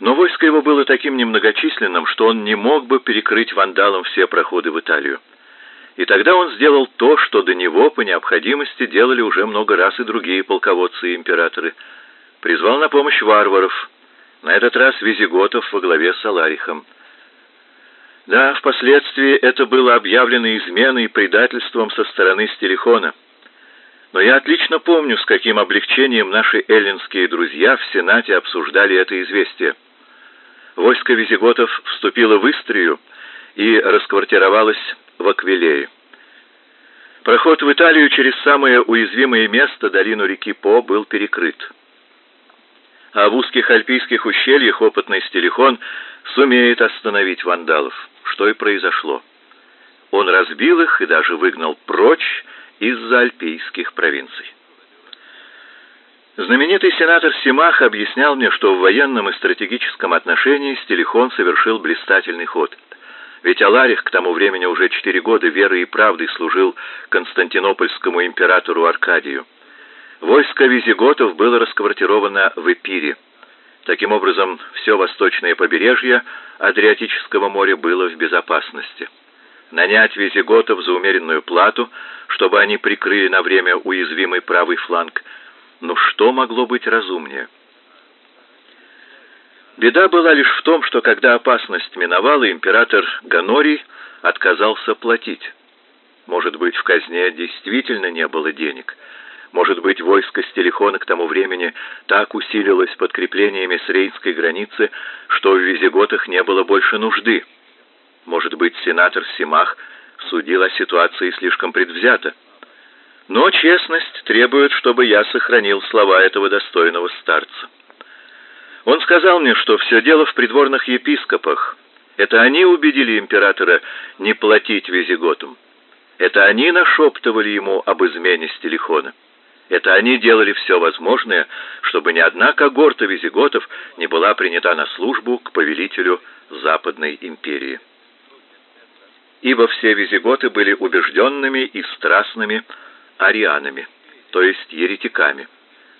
Но войско его было таким немногочисленным, что он не мог бы перекрыть вандалам все проходы в Италию. И тогда он сделал то, что до него по необходимости делали уже много раз и другие полководцы и императоры. Призвал на помощь варваров, на этот раз визиготов во главе с Аларихом. Да, впоследствии это было объявлено изменой и предательством со стороны Стелихона. Но я отлично помню, с каким облегчением наши эллинские друзья в Сенате обсуждали это известие. Войско визиготов вступило в Истрию и расквартировалось в Аквилее. Проход в Италию через самое уязвимое место, долину реки По, был перекрыт. А в узких альпийских ущельях опытный стелихон сумеет остановить вандалов, что и произошло. Он разбил их и даже выгнал прочь из-за альпийских провинций. Знаменитый сенатор Симах объяснял мне, что в военном и стратегическом отношении Стелихон совершил блистательный ход. Ведь Аларих к тому времени уже четыре года верой и правдой служил константинопольскому императору Аркадию. Войско визиготов было расквартировано в Эпире. Таким образом, все восточное побережье Адриатического моря было в безопасности. Нанять визиготов за умеренную плату, чтобы они прикрыли на время уязвимый правый фланг – но что могло быть разумнее? Беда была лишь в том, что когда опасность миновала, император Ганорий отказался платить. Может быть, в казне действительно не было денег. Может быть, войско Стелихона к тому времени так усилилось подкреплениями с рейнской границы, что в визиготах не было больше нужды. Может быть, сенатор Симах судил о ситуации слишком предвзято. Но честность требует, чтобы я сохранил слова этого достойного старца. Он сказал мне, что все дело в придворных епископах. Это они убедили императора не платить визиготам. Это они нашептывали ему об измене Стелихона. Это они делали все возможное, чтобы ни одна когорта визиготов не была принята на службу к повелителю Западной империи. Ибо все визиготы были убежденными и страстными арианами, то есть еретиками,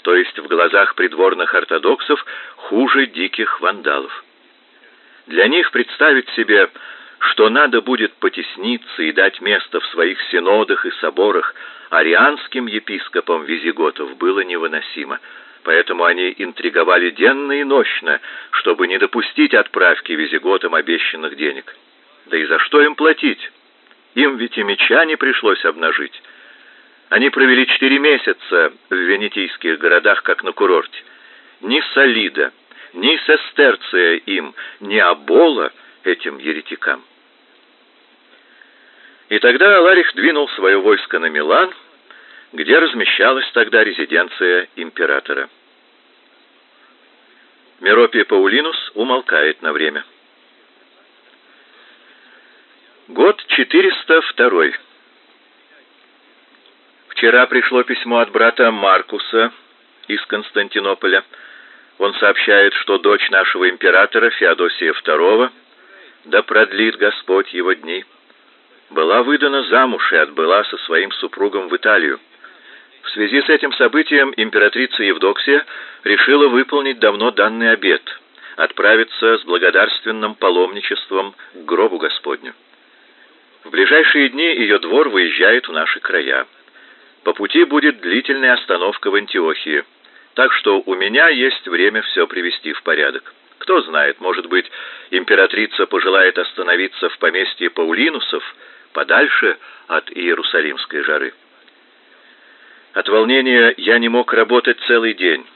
то есть в глазах придворных ортодоксов хуже диких вандалов. Для них представить себе, что надо будет потесниться и дать место в своих синодах и соборах арианским епископам визиготов было невыносимо, поэтому они интриговали денно и нощно, чтобы не допустить отправки визиготам обещанных денег. Да и за что им платить? Им ведь и меча не пришлось обнажить. Они провели четыре месяца в венетийских городах, как на курорте. Ни Солида, ни Сестерция им, ни Абола этим еретикам. И тогда Аларих двинул свое войско на Милан, где размещалась тогда резиденция императора. Меропий Паулинус умолкает на время. Год 402. Вчера пришло письмо от брата Маркуса из Константинополя. Он сообщает, что дочь нашего императора Феодосия II, да продлит Господь его дни, была выдана замуж и отбыла со своим супругом в Италию. В связи с этим событием императрица Евдоксия решила выполнить давно данный обет – отправиться с благодарственным паломничеством к гробу Господню. В ближайшие дни ее двор выезжает в наши края. По пути будет длительная остановка в Антиохии, так что у меня есть время все привести в порядок. Кто знает, может быть, императрица пожелает остановиться в поместье Паулинусов, подальше от Иерусалимской жары. От волнения я не мог работать целый день.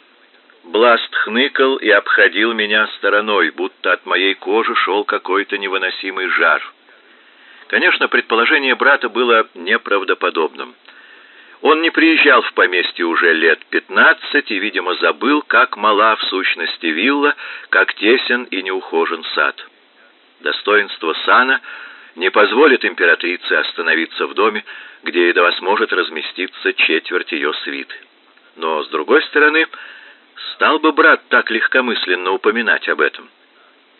Бласт хныкал и обходил меня стороной, будто от моей кожи шел какой-то невыносимый жар. Конечно, предположение брата было неправдоподобным. Он не приезжал в поместье уже лет пятнадцать и, видимо, забыл, как мала в сущности вилла, как тесен и неухожен сад. Достоинство сана не позволит императрице остановиться в доме, где едва сможет разместиться четверть ее свиты. Но, с другой стороны, стал бы брат так легкомысленно упоминать об этом.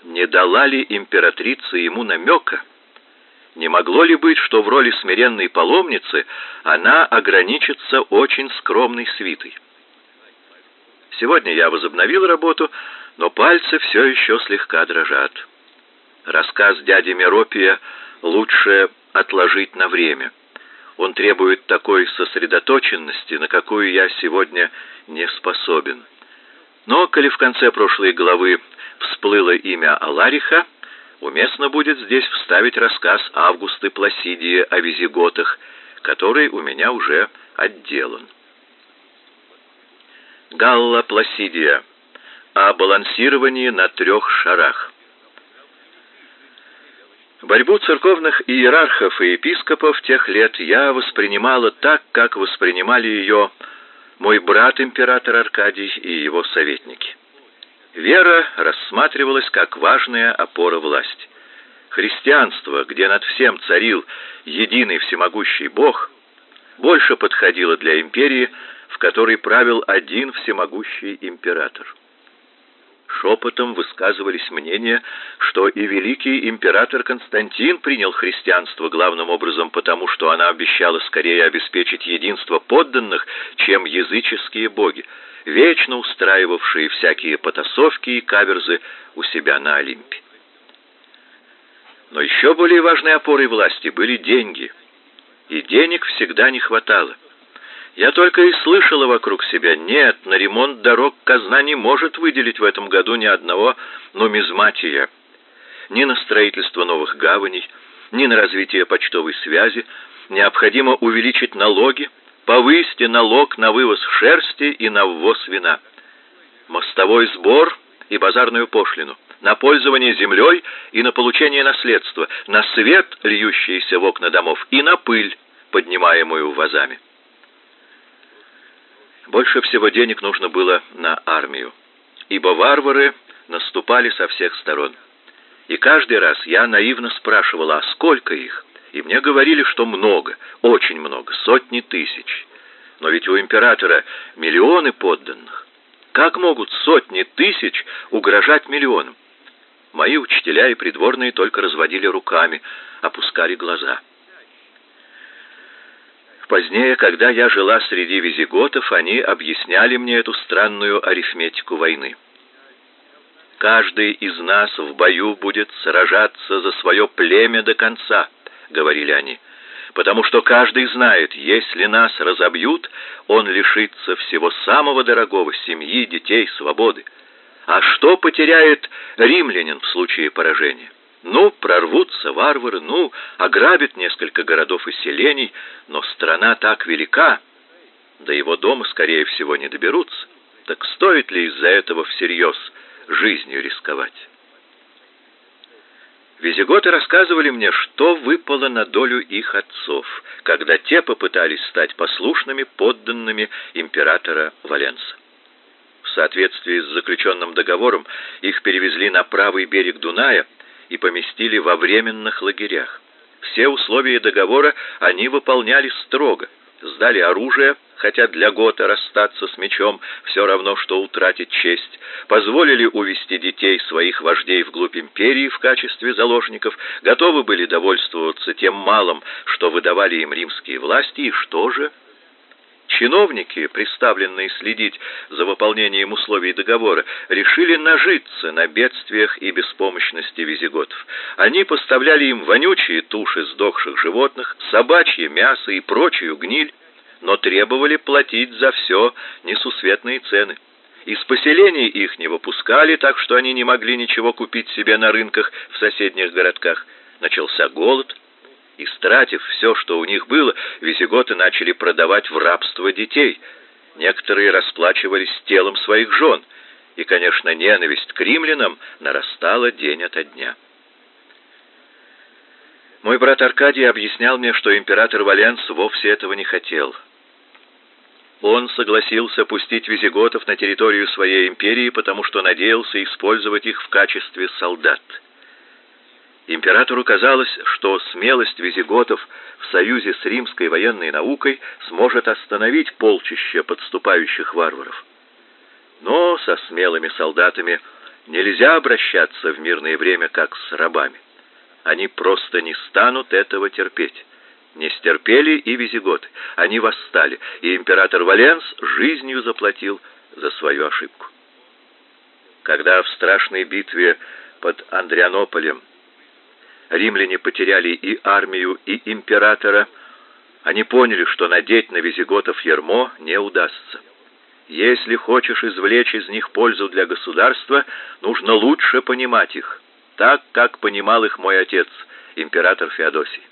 Не дала ли императрица ему намека? Не могло ли быть, что в роли смиренной паломницы она ограничится очень скромной свитой? Сегодня я возобновил работу, но пальцы все еще слегка дрожат. Рассказ дяди Меропия лучше отложить на время. Он требует такой сосредоточенности, на какую я сегодня не способен. Но, коли в конце прошлой главы всплыло имя Алариха, уместно будет здесь вставить рассказ Августы Пласидии о визиготах, который у меня уже отделан. Галла Пласидия о балансировании на трех шарах. Борьбу церковных иерархов и епископов тех лет я воспринимала так, как воспринимали ее мой брат император Аркадий и его советники. Вера рассматривалась как важная опора власти. Христианство, где над всем царил единый всемогущий Бог, больше подходило для империи, в которой правил один всемогущий император шепотом высказывались мнения, что и великий император Константин принял христианство главным образом потому, что она обещала скорее обеспечить единство подданных, чем языческие боги, вечно устраивавшие всякие потасовки и каверзы у себя на Олимпе. Но еще более важной опорой власти были деньги, и денег всегда не хватало. Я только и слышала вокруг себя, нет, на ремонт дорог казна не может выделить в этом году ни одного нумизматия, ни на строительство новых гаваней, ни на развитие почтовой связи. Необходимо увеличить налоги, повысить налог на вывоз шерсти и на ввоз вина, мостовой сбор и базарную пошлину, на пользование землей и на получение наследства, на свет, льющийся в окна домов, и на пыль, поднимаемую вазами. Больше всего денег нужно было на армию, ибо варвары наступали со всех сторон. И каждый раз я наивно спрашивала, а сколько их? И мне говорили, что много, очень много, сотни тысяч. Но ведь у императора миллионы подданных. Как могут сотни тысяч угрожать миллионам? Мои учителя и придворные только разводили руками, опускали глаза. Позднее, когда я жила среди визиготов, они объясняли мне эту странную арифметику войны. Каждый из нас в бою будет сражаться за свое племя до конца, говорили они, потому что каждый знает, если нас разобьют, он лишится всего самого дорогого семьи, детей, свободы. А что потеряет римлянин в случае поражения? Ну, прорвутся варвары, ну, ограбят несколько городов и селений, но страна так велика, до его дома, скорее всего, не доберутся. Так стоит ли из-за этого всерьез жизнью рисковать? Визиготы рассказывали мне, что выпало на долю их отцов, когда те попытались стать послушными подданными императора Валенса. В соответствии с заключенным договором их перевезли на правый берег Дуная – и поместили во временных лагерях. Все условия договора они выполняли строго, сдали оружие, хотя для Гота расстаться с мечом все равно, что утратить честь, позволили увести детей своих вождей вглубь империи в качестве заложников, готовы были довольствоваться тем малым, что выдавали им римские власти, и что же – Чиновники, представленные следить за выполнением условий договора, решили нажиться на бедствиях и беспомощности визиготов. Они поставляли им вонючие туши сдохших животных, собачье мясо и прочую гниль, но требовали платить за все несусветные цены. Из поселений их не выпускали, так что они не могли ничего купить себе на рынках в соседних городках. Начался голод, Истратив все, что у них было, визиготы начали продавать в рабство детей. Некоторые расплачивались телом своих жен, и, конечно, ненависть к римлянам нарастала день ото дня. Мой брат Аркадий объяснял мне, что император Валенс вовсе этого не хотел. Он согласился пустить визиготов на территорию своей империи, потому что надеялся использовать их в качестве солдат. Императору казалось, что смелость визиготов в союзе с римской военной наукой сможет остановить полчище подступающих варваров. Но со смелыми солдатами нельзя обращаться в мирное время как с рабами. Они просто не станут этого терпеть. Не стерпели и визиготы. Они восстали, и император Валенс жизнью заплатил за свою ошибку. Когда в страшной битве под Андрианополем римляне потеряли и армию, и императора, они поняли, что надеть на визиготов ермо не удастся. Если хочешь извлечь из них пользу для государства, нужно лучше понимать их, так, как понимал их мой отец, император Феодосий.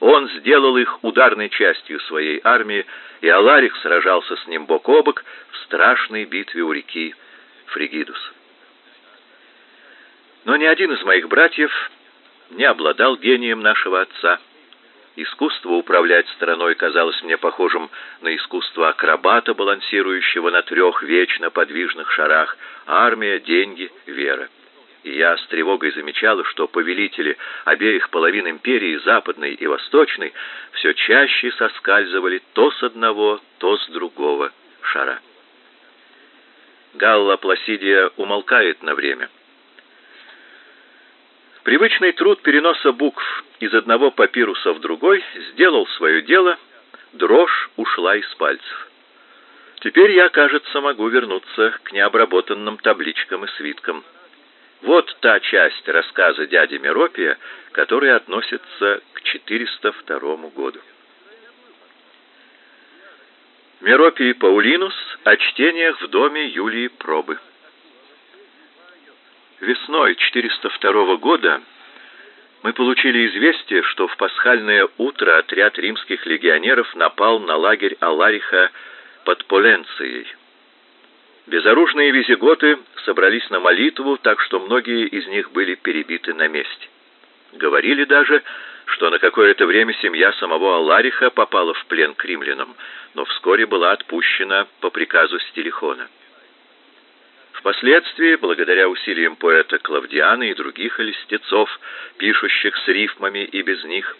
Он сделал их ударной частью своей армии, и Аларих сражался с ним бок о бок в страшной битве у реки Фригидус. Но ни один из моих братьев не обладал гением нашего отца. Искусство управлять страной казалось мне похожим на искусство акробата, балансирующего на трех вечно подвижных шарах: армия, деньги, вера. И я с тревогой замечала, что повелители обеих половин империи, западной и восточной, все чаще соскальзывали то с одного, то с другого шара. Галла Пласидия умолкает на время. Привычный труд переноса букв из одного папируса в другой сделал свое дело, дрожь ушла из пальцев. Теперь я, кажется, могу вернуться к необработанным табличкам и свиткам. Вот та часть рассказа дяди Меропия, которая относится к 402 году. Меропий Паулинус о чтениях в доме Юлии Пробы. Весной 402 года мы получили известие, что в пасхальное утро отряд римских легионеров напал на лагерь Алариха под Поленцией. Безоружные визиготы собрались на молитву, так что многие из них были перебиты на месте. Говорили даже, что на какое-то время семья самого Алариха попала в плен к римлянам, но вскоре была отпущена по приказу Стилихона. Впоследствии, благодаря усилиям поэта Клавдиана и других листецов, пишущих с рифмами и без них,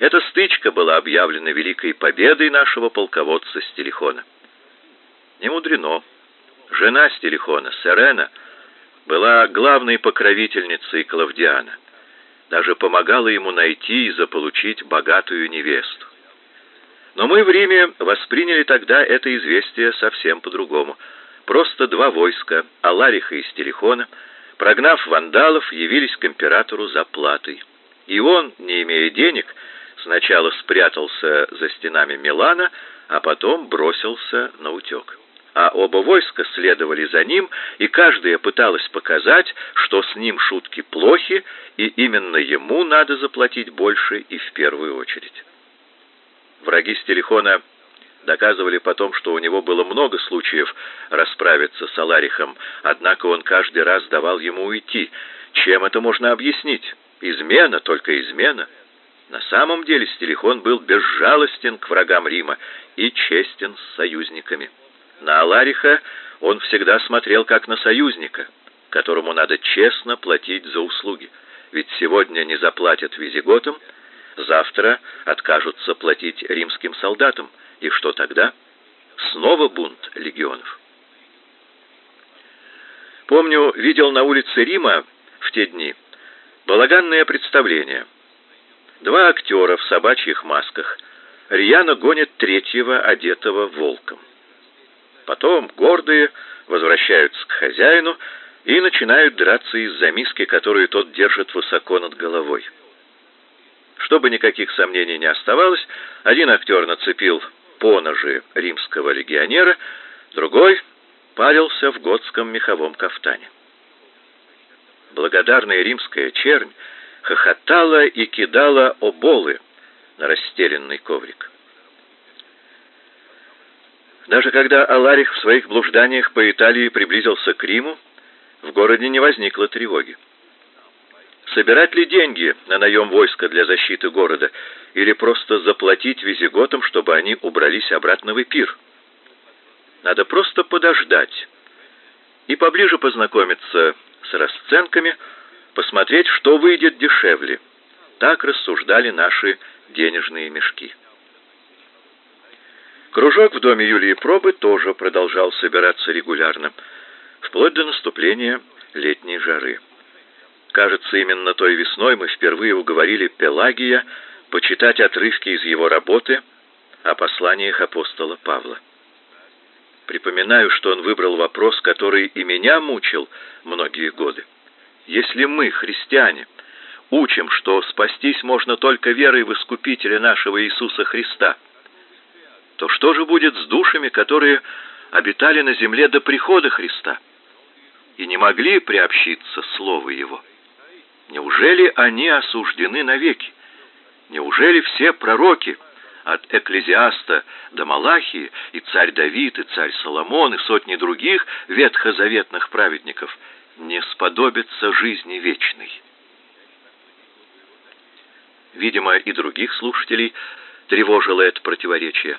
эта стычка была объявлена великой победой нашего полководца Стилихона. Не мудрено. Жена Стилихона, Серена, была главной покровительницей Клавдиана. Даже помогала ему найти и заполучить богатую невесту. Но мы в Риме восприняли тогда это известие совсем по-другому – Просто два войска, Алариха и Стерихона, прогнав вандалов, явились к императору за платой. И он, не имея денег, сначала спрятался за стенами Милана, а потом бросился на утек. А оба войска следовали за ним, и каждая пыталась показать, что с ним шутки плохи, и именно ему надо заплатить больше и в первую очередь. Враги Стелихона Доказывали потом, что у него было много случаев расправиться с Аларихом, однако он каждый раз давал ему уйти. Чем это можно объяснить? Измена, только измена. На самом деле Стилихон был безжалостен к врагам Рима и честен с союзниками. На Алариха он всегда смотрел как на союзника, которому надо честно платить за услуги. Ведь сегодня не заплатят визиготам, завтра откажутся платить римским солдатам – и что тогда? Снова бунт легионов. Помню, видел на улице Рима в те дни балаганное представление. Два актера в собачьих масках рьяно гонят третьего, одетого волком. Потом гордые возвращаются к хозяину и начинают драться из-за миски, которую тот держит высоко над головой. Чтобы никаких сомнений не оставалось, один актер нацепил поножи римского легионера, другой парился в готском меховом кафтане. Благодарная римская чернь хохотала и кидала оболы на расстеленный коврик. Даже когда Аларих в своих блужданиях по Италии приблизился к Риму, в городе не возникло тревоги. Собирать ли деньги на наем войска для защиты города или просто заплатить визиготам, чтобы они убрались обратно в Эпир? Надо просто подождать и поближе познакомиться с расценками, посмотреть, что выйдет дешевле. Так рассуждали наши денежные мешки. Кружок в доме Юлии Пробы тоже продолжал собираться регулярно, вплоть до наступления летней жары. Кажется, именно той весной мы впервые уговорили Пелагия почитать отрывки из его работы о посланиях апостола Павла. Припоминаю, что он выбрал вопрос, который и меня мучил многие годы. Если мы, христиане, учим, что спастись можно только верой в Искупителя нашего Иисуса Христа, то что же будет с душами, которые обитали на земле до прихода Христа и не могли приобщиться Слову Его? Неужели они осуждены навеки? Неужели все пророки, от Экклезиаста до Малахии, и царь Давид, и царь Соломон, и сотни других ветхозаветных праведников не сподобятся жизни вечной? Видимо, и других слушателей тревожило это противоречие,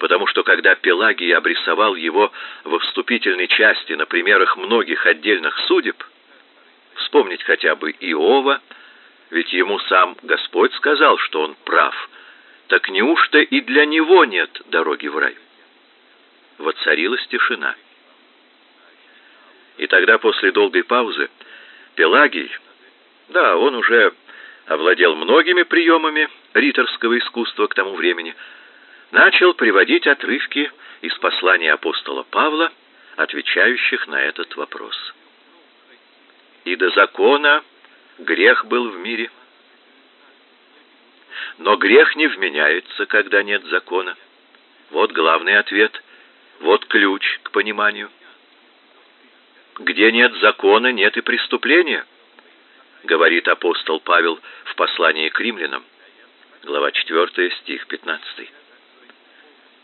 потому что когда Пелагий обрисовал его во вступительной части на примерах многих отдельных судеб, вспомнить хотя бы Иова, ведь ему сам Господь сказал, что он прав, так неужто и для него нет дороги в рай? Воцарилась тишина. И тогда после долгой паузы Пелагий, да, он уже овладел многими приемами риторского искусства к тому времени, начал приводить отрывки из послания апостола Павла, отвечающих на этот вопрос. И до закона грех был в мире, но грех не вменяется, когда нет закона. Вот главный ответ, вот ключ к пониманию. Где нет закона, нет и преступления говорит апостол Павел в послании к римлянам, глава 4, стих 15.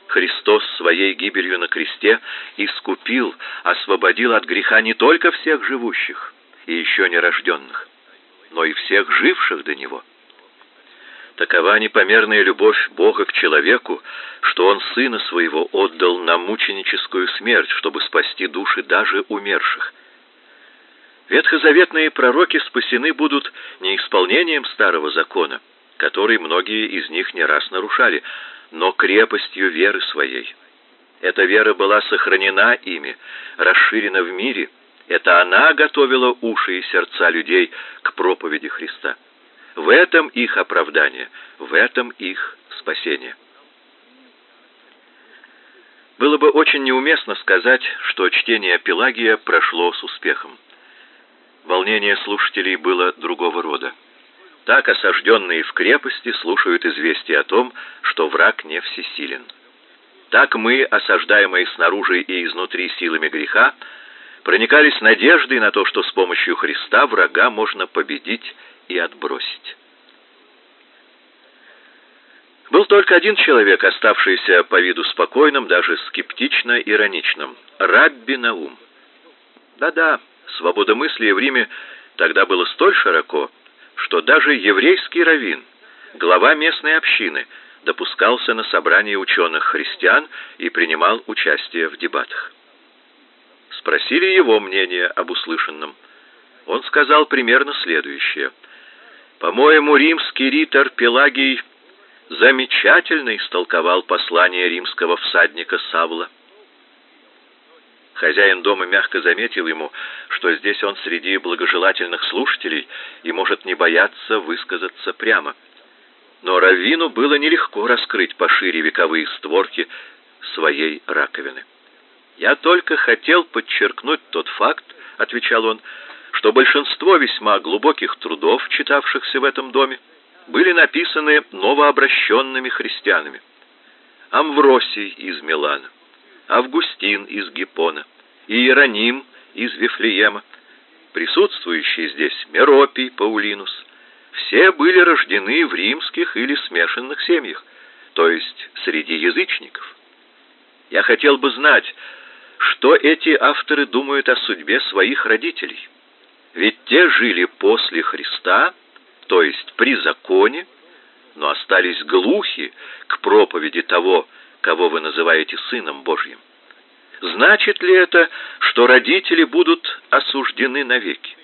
Христос своей гибелью на кресте искупил, освободил от греха не только всех живущих и еще нерожденных, но и всех живших до Него. Такова непомерная любовь Бога к человеку, что Он Сына Своего отдал на мученическую смерть, чтобы спасти души даже умерших – Ветхозаветные пророки спасены будут не исполнением старого закона, который многие из них не раз нарушали, но крепостью веры своей. Эта вера была сохранена ими, расширена в мире. Это она готовила уши и сердца людей к проповеди Христа. В этом их оправдание, в этом их спасение. Было бы очень неуместно сказать, что чтение Пелагия прошло с успехом. Волнение слушателей было другого рода. Так осажденные в крепости слушают известие о том, что враг не всесилен. Так мы, осаждаемые снаружи и изнутри силами греха, проникались надеждой на то, что с помощью Христа врага можно победить и отбросить. Был только один человек, оставшийся по виду спокойным, даже скептично ироничным — Рабби Наум. Да-да, свободомыслие в Риме тогда было столь широко, что даже еврейский раввин, глава местной общины, допускался на собрания ученых-христиан и принимал участие в дебатах. Спросили его мнение об услышанном. Он сказал примерно следующее. «По-моему, римский ритор Пелагий замечательно истолковал послание римского всадника Савла. Хозяин дома мягко заметил ему, что здесь он среди благожелательных слушателей и может не бояться высказаться прямо. Но Равину было нелегко раскрыть пошире вековые створки своей раковины. «Я только хотел подчеркнуть тот факт, — отвечал он, — что большинство весьма глубоких трудов, читавшихся в этом доме, были написаны новообращенными христианами. Амвросий из Милана, Августин из Гиппона, Иероним из Вифлеема, присутствующий здесь Меропий Паулинус, все были рождены в римских или смешанных семьях, то есть среди язычников. Я хотел бы знать, что эти авторы думают о судьбе своих родителей. Ведь те жили после Христа, то есть при законе, но остались глухи к проповеди того, кого вы называете Сыном Божьим. Значит ли это, что родители будут осуждены навеки?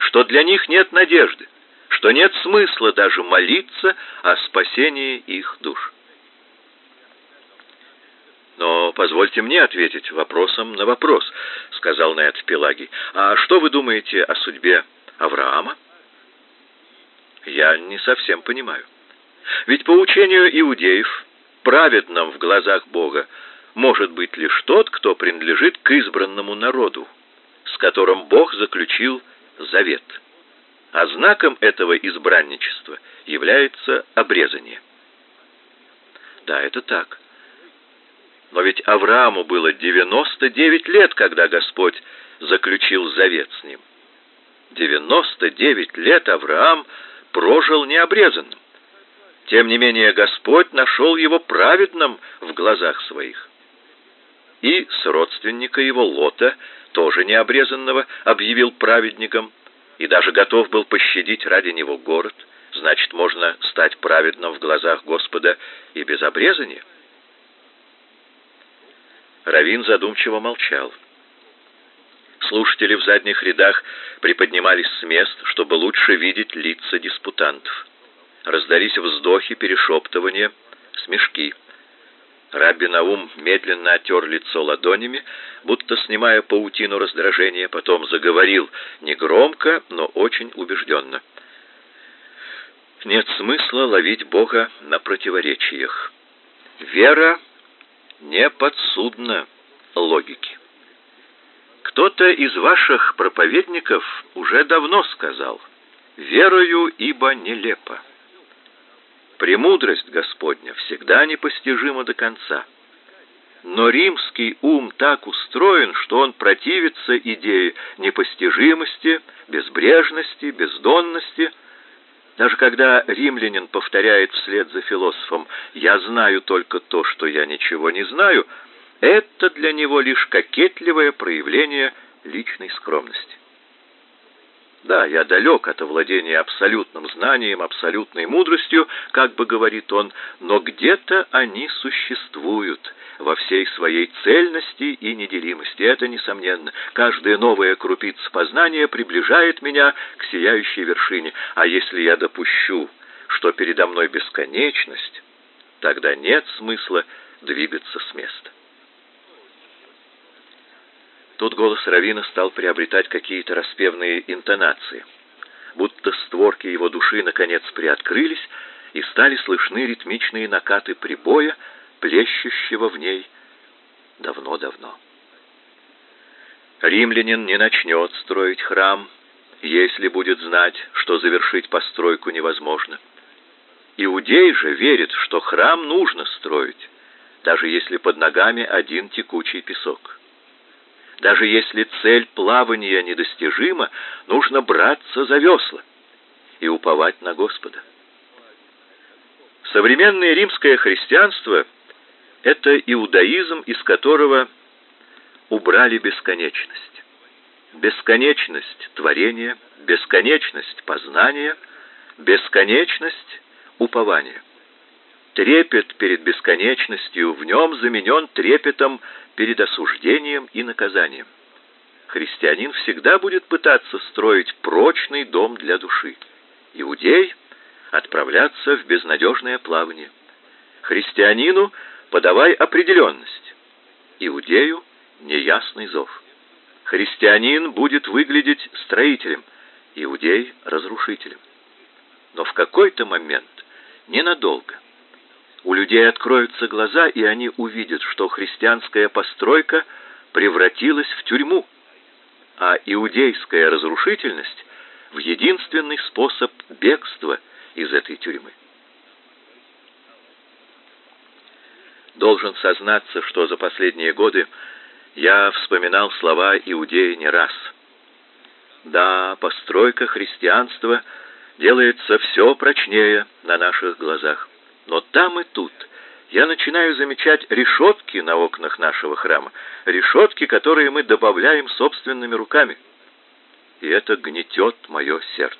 Что для них нет надежды? Что нет смысла даже молиться о спасении их душ? «Но позвольте мне ответить вопросом на вопрос», — сказал на это Пелагий. «А что вы думаете о судьбе Авраама?» «Я не совсем понимаю. Ведь по учению иудеев праведным в глазах Бога может быть лишь тот, кто принадлежит к избранному народу, с которым Бог заключил завет. А знаком этого избранничества является обрезание. Да, это так. Но ведь Аврааму было 99 лет, когда Господь заключил завет с ним. 99 лет Авраам прожил необрезанным. Тем не менее Господь нашел его праведным в глазах своих. И с родственника его Лота, тоже необрезанного, объявил праведником и даже готов был пощадить ради него город. Значит, можно стать праведным в глазах Господа и без обрезания? Равин задумчиво молчал. Слушатели в задних рядах приподнимались с мест, чтобы лучше видеть лица диспутантов. Раздались вздохи, перешептывания, смешки. Рабби Наум медленно отер лицо ладонями, будто снимая паутину раздражения, потом заговорил негромко, но очень убежденно. Нет смысла ловить Бога на противоречиях. Вера не подсудна логике. Кто-то из ваших проповедников уже давно сказал «Верою, ибо нелепо». Премудрость Господня всегда непостижима до конца. Но римский ум так устроен, что он противится идее непостижимости, безбрежности, бездонности. Даже когда римлянин повторяет вслед за философом «я знаю только то, что я ничего не знаю», это для него лишь кокетливое проявление личной скромности. Да, я далек от овладения абсолютным знанием, абсолютной мудростью, как бы говорит он, но где-то они существуют во всей своей цельности и неделимости. Это несомненно. Каждая новая крупица познания приближает меня к сияющей вершине. А если я допущу, что передо мной бесконечность, тогда нет смысла двигаться с места. Тут голос Равина стал приобретать какие-то распевные интонации, будто створки его души наконец приоткрылись и стали слышны ритмичные накаты прибоя, плещущего в ней давно-давно. Римлянин не начнет строить храм, если будет знать, что завершить постройку невозможно. Иудей же верит, что храм нужно строить, даже если под ногами один текучий песок. Даже если цель плавания недостижима, нужно браться за весла и уповать на Господа. Современное римское христианство – это иудаизм, из которого убрали бесконечность. Бесконечность творения, бесконечность познания, бесконечность упования. Трепет перед бесконечностью в нем заменен трепетом перед осуждением и наказанием. Христианин всегда будет пытаться строить прочный дом для души. Иудей — отправляться в безнадежное плавание. Христианину подавай определенность. Иудею — неясный зов. Христианин будет выглядеть строителем, иудей — разрушителем. Но в какой-то момент, ненадолго — у людей откроются глаза, и они увидят, что христианская постройка превратилась в тюрьму, а иудейская разрушительность в единственный способ бегства из этой тюрьмы. Должен сознаться, что за последние годы я вспоминал слова иудея не раз. Да, постройка христианства делается все прочнее на наших глазах. Но там и тут я начинаю замечать решетки на окнах нашего храма, решетки, которые мы добавляем собственными руками. И это гнетет мое сердце.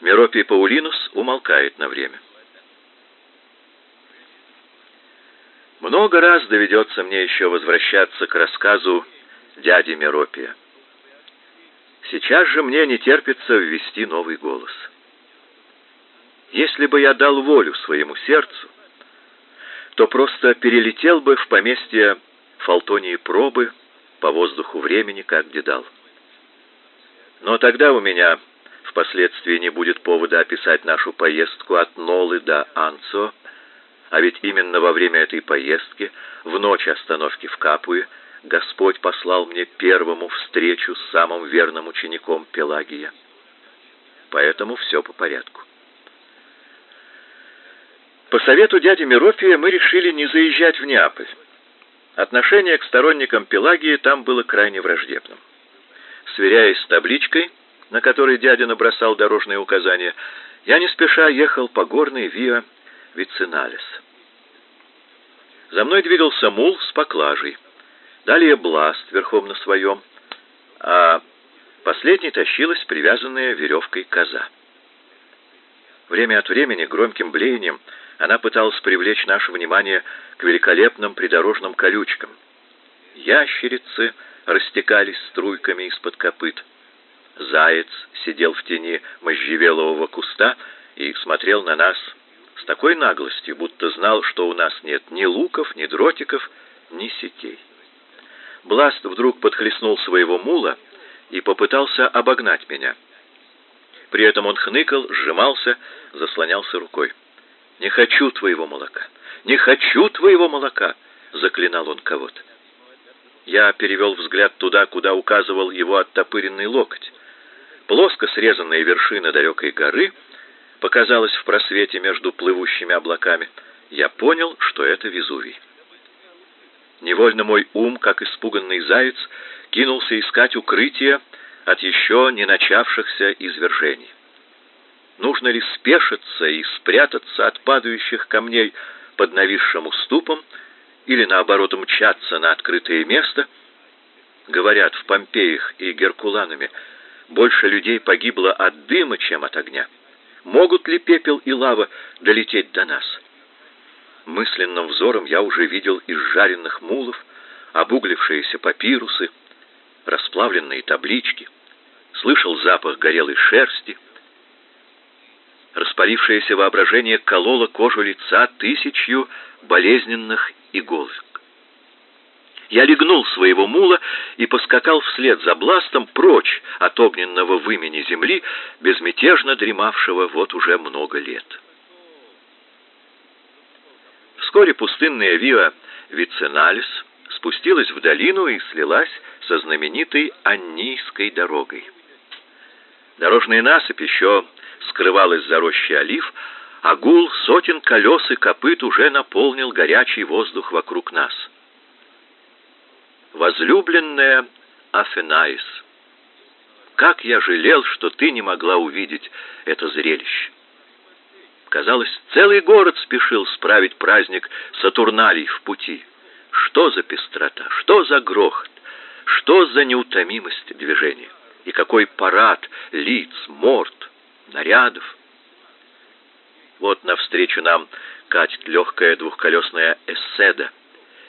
Меропий Паулинус умолкает на время. Много раз доведется мне еще возвращаться к рассказу дяди Меропия. Сейчас же мне не терпится ввести новый голос. Если бы я дал волю своему сердцу, то просто перелетел бы в поместье Фалтонии пробы по воздуху времени, как Дедал. Но тогда у меня впоследствии не будет повода описать нашу поездку от Нолы до Анцо, А ведь именно во время этой поездки, в ночь остановки в Капуе, Господь послал мне первому встречу с самым верным учеником Пелагия. Поэтому все по порядку. По совету дяди Миропия мы решили не заезжать в Неаполь. Отношение к сторонникам Пелагии там было крайне враждебным. Сверяясь с табличкой, на которой дядя набросал дорожные указания, я не спеша ехал по горной Виа Вициналис. За мной двигался мул с поклажей. Далее Бласт верхом на своем, а последней тащилась привязанная веревкой коза. Время от времени громким блеянием она пыталась привлечь наше внимание к великолепным придорожным колючкам. Ящерицы растекались струйками из-под копыт. Заяц сидел в тени можжевелового куста и смотрел на нас с такой наглостью, будто знал, что у нас нет ни луков, ни дротиков, ни сетей. Бласт вдруг подхлестнул своего мула и попытался обогнать меня. При этом он хныкал, сжимался, заслонялся рукой. «Не хочу твоего молока! Не хочу твоего молока!» — заклинал он кого-то. Я перевел взгляд туда, куда указывал его оттопыренный локоть. Плоско срезанная вершина далекой горы показалась в просвете между плывущими облаками. Я понял, что это Везувий. Невольно мой ум, как испуганный заяц, кинулся искать укрытие от еще не начавшихся извержений. Нужно ли спешиться и спрятаться от падающих камней под нависшим уступом, или наоборот мчаться на открытое место? Говорят, в Помпеях и Геркуланами больше людей погибло от дыма, чем от огня. Могут ли пепел и лава долететь до нас? Мысленным взором я уже видел изжаренных мулов, обуглившиеся папирусы, расплавленные таблички, слышал запах горелой шерсти — Распалившееся воображение кололо кожу лица тысячью болезненных иголок. Я легнул своего мула и поскакал вслед за бластом прочь от огненного вымени земли, безмятежно дремавшего вот уже много лет. Вскоре пустынная виа Виценалис спустилась в долину и слилась со знаменитой Аннийской дорогой. Дорожная насыпь еще скрывалась за рощей олив, а гул сотен колес и копыт уже наполнил горячий воздух вокруг нас. Возлюбленная Афенаис, как я жалел, что ты не могла увидеть это зрелище. Казалось, целый город спешил справить праздник Сатурналий в пути. Что за пестрота, что за грохот, что за неутомимость движения, и какой парад лиц, морд, нарядов. Вот навстречу нам катит легкая двухколесная эсседа,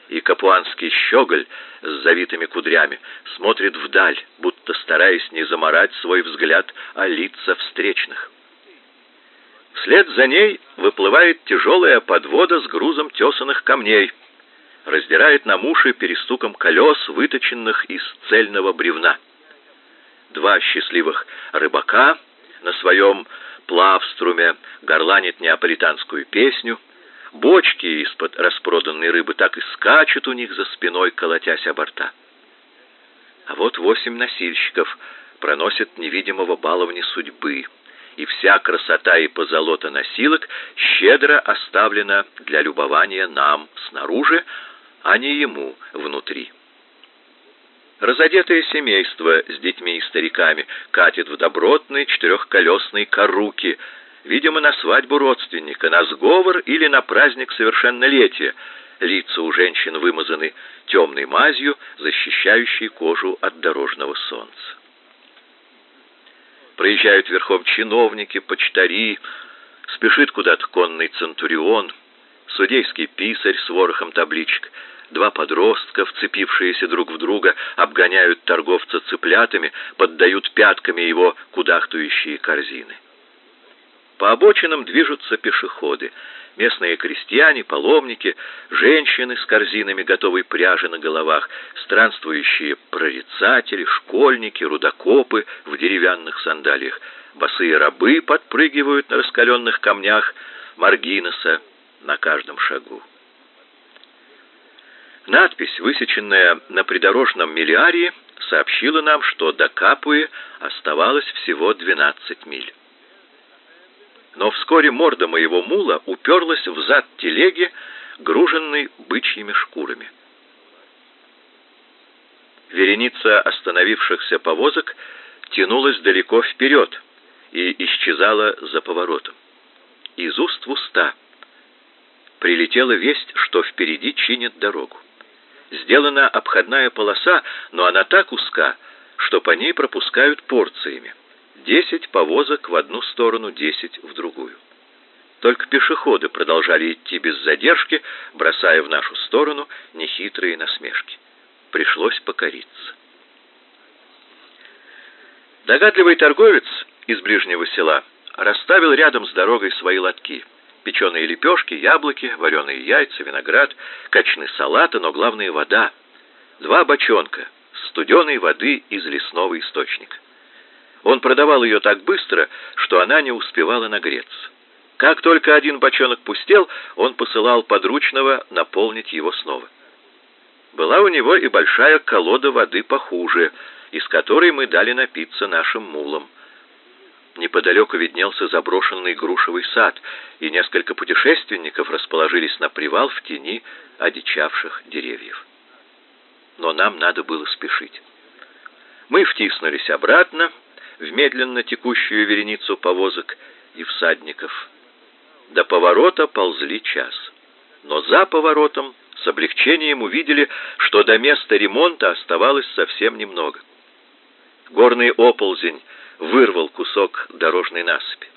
и капуанский щеголь с завитыми кудрями смотрит вдаль, будто стараясь не заморать свой взгляд о лица встречных. Вслед за ней выплывает тяжелая подвода с грузом тесаных камней, раздирает нам уши перестуком колес, выточенных из цельного бревна. Два счастливых рыбака на своем плавструме горланит неаполитанскую песню, бочки из-под распроданной рыбы так и скачут у них за спиной, колотясь о борта. А вот восемь носильщиков проносят невидимого баловни судьбы, и вся красота и позолота носилок щедро оставлена для любования нам снаружи, а не ему внутри. Разодетое семейство с детьми и стариками катит в добротной четырехколесной каруке, видимо, на свадьбу родственника, на сговор или на праздник совершеннолетия. Лица у женщин вымазаны темной мазью, защищающей кожу от дорожного солнца. Проезжают верхом чиновники, почтари, спешит куда-то конный центурион, судейский писарь с ворохом табличек — Два подростка, вцепившиеся друг в друга, обгоняют торговца цыплятами, поддают пятками его кудахтающие корзины. По обочинам движутся пешеходы, местные крестьяне, паломники, женщины с корзинами готовой пряжи на головах, странствующие прорицатели, школьники, рудокопы в деревянных сандалиях. Босые рабы подпрыгивают на раскаленных камнях Маргинеса, на каждом шагу. Надпись, высеченная на придорожном миллиарии, сообщила нам, что до Капуи оставалось всего 12 миль. Но вскоре морда моего мула уперлась в зад телеги, груженной бычьими шкурами. Вереница остановившихся повозок тянулась далеко вперед и исчезала за поворотом. Из уст в уста прилетела весть, что впереди чинят дорогу. Сделана обходная полоса, но она так узка, что по ней пропускают порциями. Десять повозок в одну сторону, десять в другую. Только пешеходы продолжали идти без задержки, бросая в нашу сторону нехитрые насмешки. Пришлось покориться. Догадливый торговец из ближнего села расставил рядом с дорогой свои лотки. Печеные лепешки, яблоки, вареные яйца, виноград, качаны салата, но главное вода. Два бочонка студеной воды из лесного источника. Он продавал ее так быстро, что она не успевала нагреться. Как только один бочонок пустел, он посылал подручного наполнить его снова. Была у него и большая колода воды похуже, из которой мы дали напиться нашим мулам. Неподалеку виднелся заброшенный грушевый сад, и несколько путешественников расположились на привал в тени одичавших деревьев. Но нам надо было спешить. Мы втиснулись обратно в медленно текущую вереницу повозок и всадников. До поворота ползли час. Но за поворотом с облегчением увидели, что до места ремонта оставалось совсем немного. Горный оползень вырвал кусок дорожной насыпи.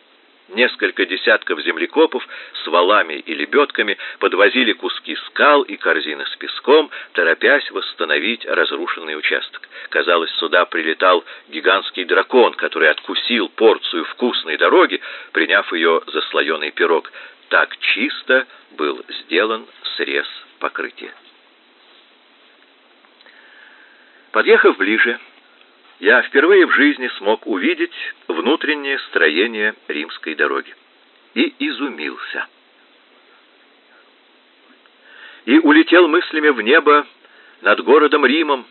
Несколько десятков землекопов с валами и лебедками подвозили куски скал и корзины с песком, торопясь восстановить разрушенный участок. Казалось, сюда прилетал гигантский дракон, который откусил порцию вкусной дороги, приняв ее за слоеный пирог. Так чисто был сделан срез покрытия. Подъехав ближе, я впервые в жизни смог увидеть внутреннее строение римской дороги. И изумился. И улетел мыслями в небо над городом Римом